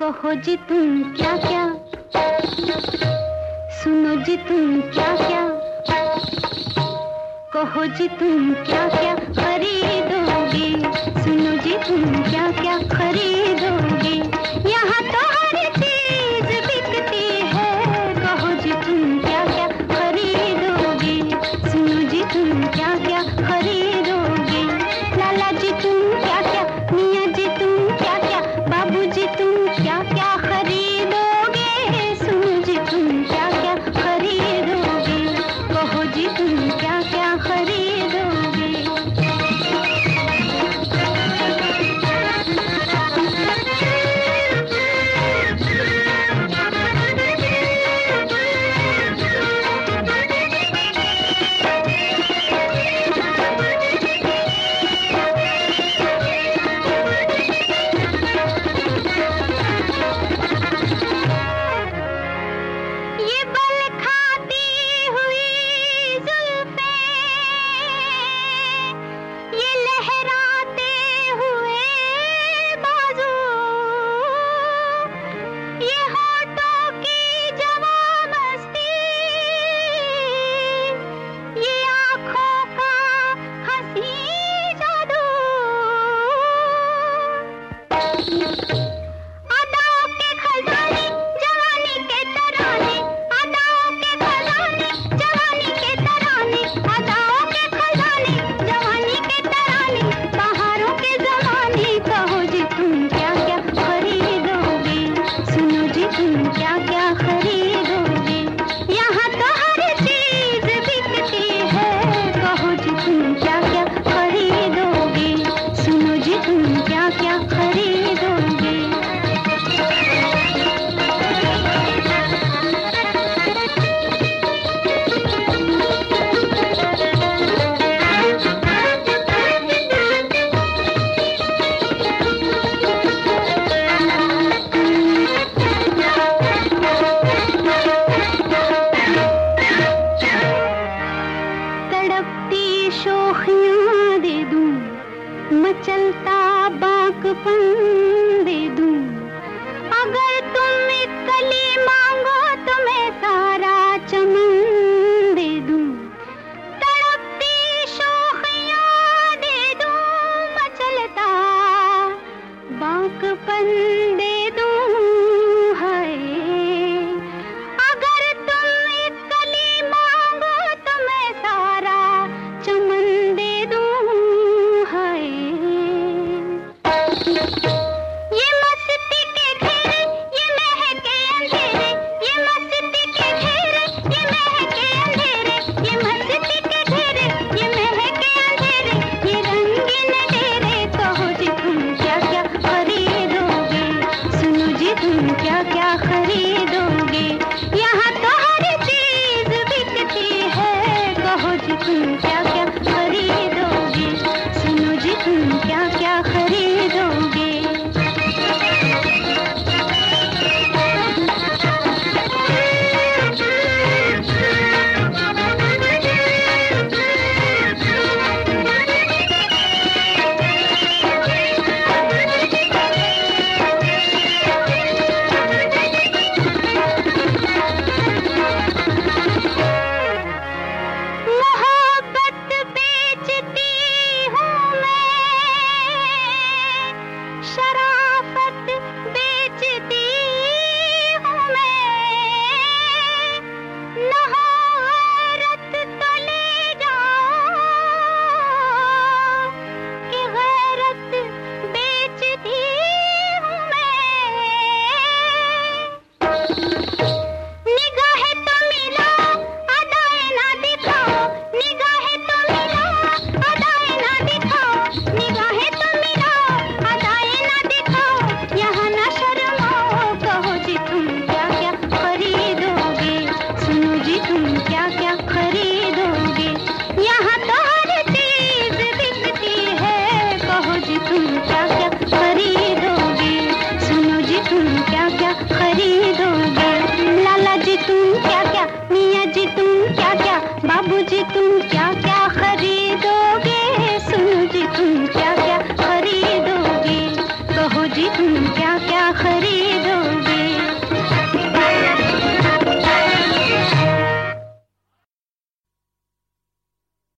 कहो जी तुम क्या क्या? सुनो जी तुम क्या क्या? कहो जी तुम क्या क्या खरीदोगे? सुनो जी तुम क्या क्या खरीदोगे? यहाँ तो हर चीज़ बिकती है। कहो जी तुम क्या क्या खरीदोगे? सुनो जी तुम क्या क्या you. क्या क्या खरीदोगे लाला जी तुम क्या क्या? मियाँ जी तुम क्या क्या? बाबू जी तुम क्या क्या?